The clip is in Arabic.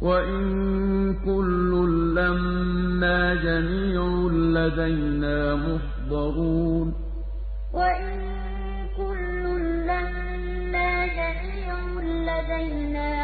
وَإِن كُلٌّ لَّمَّا جَمِيعٌ لَّدَيْنَا مُحْضَرُونَ وَإِن كُلٌّ لَّمَّا جَمِيعٌ لَّدَيْنَا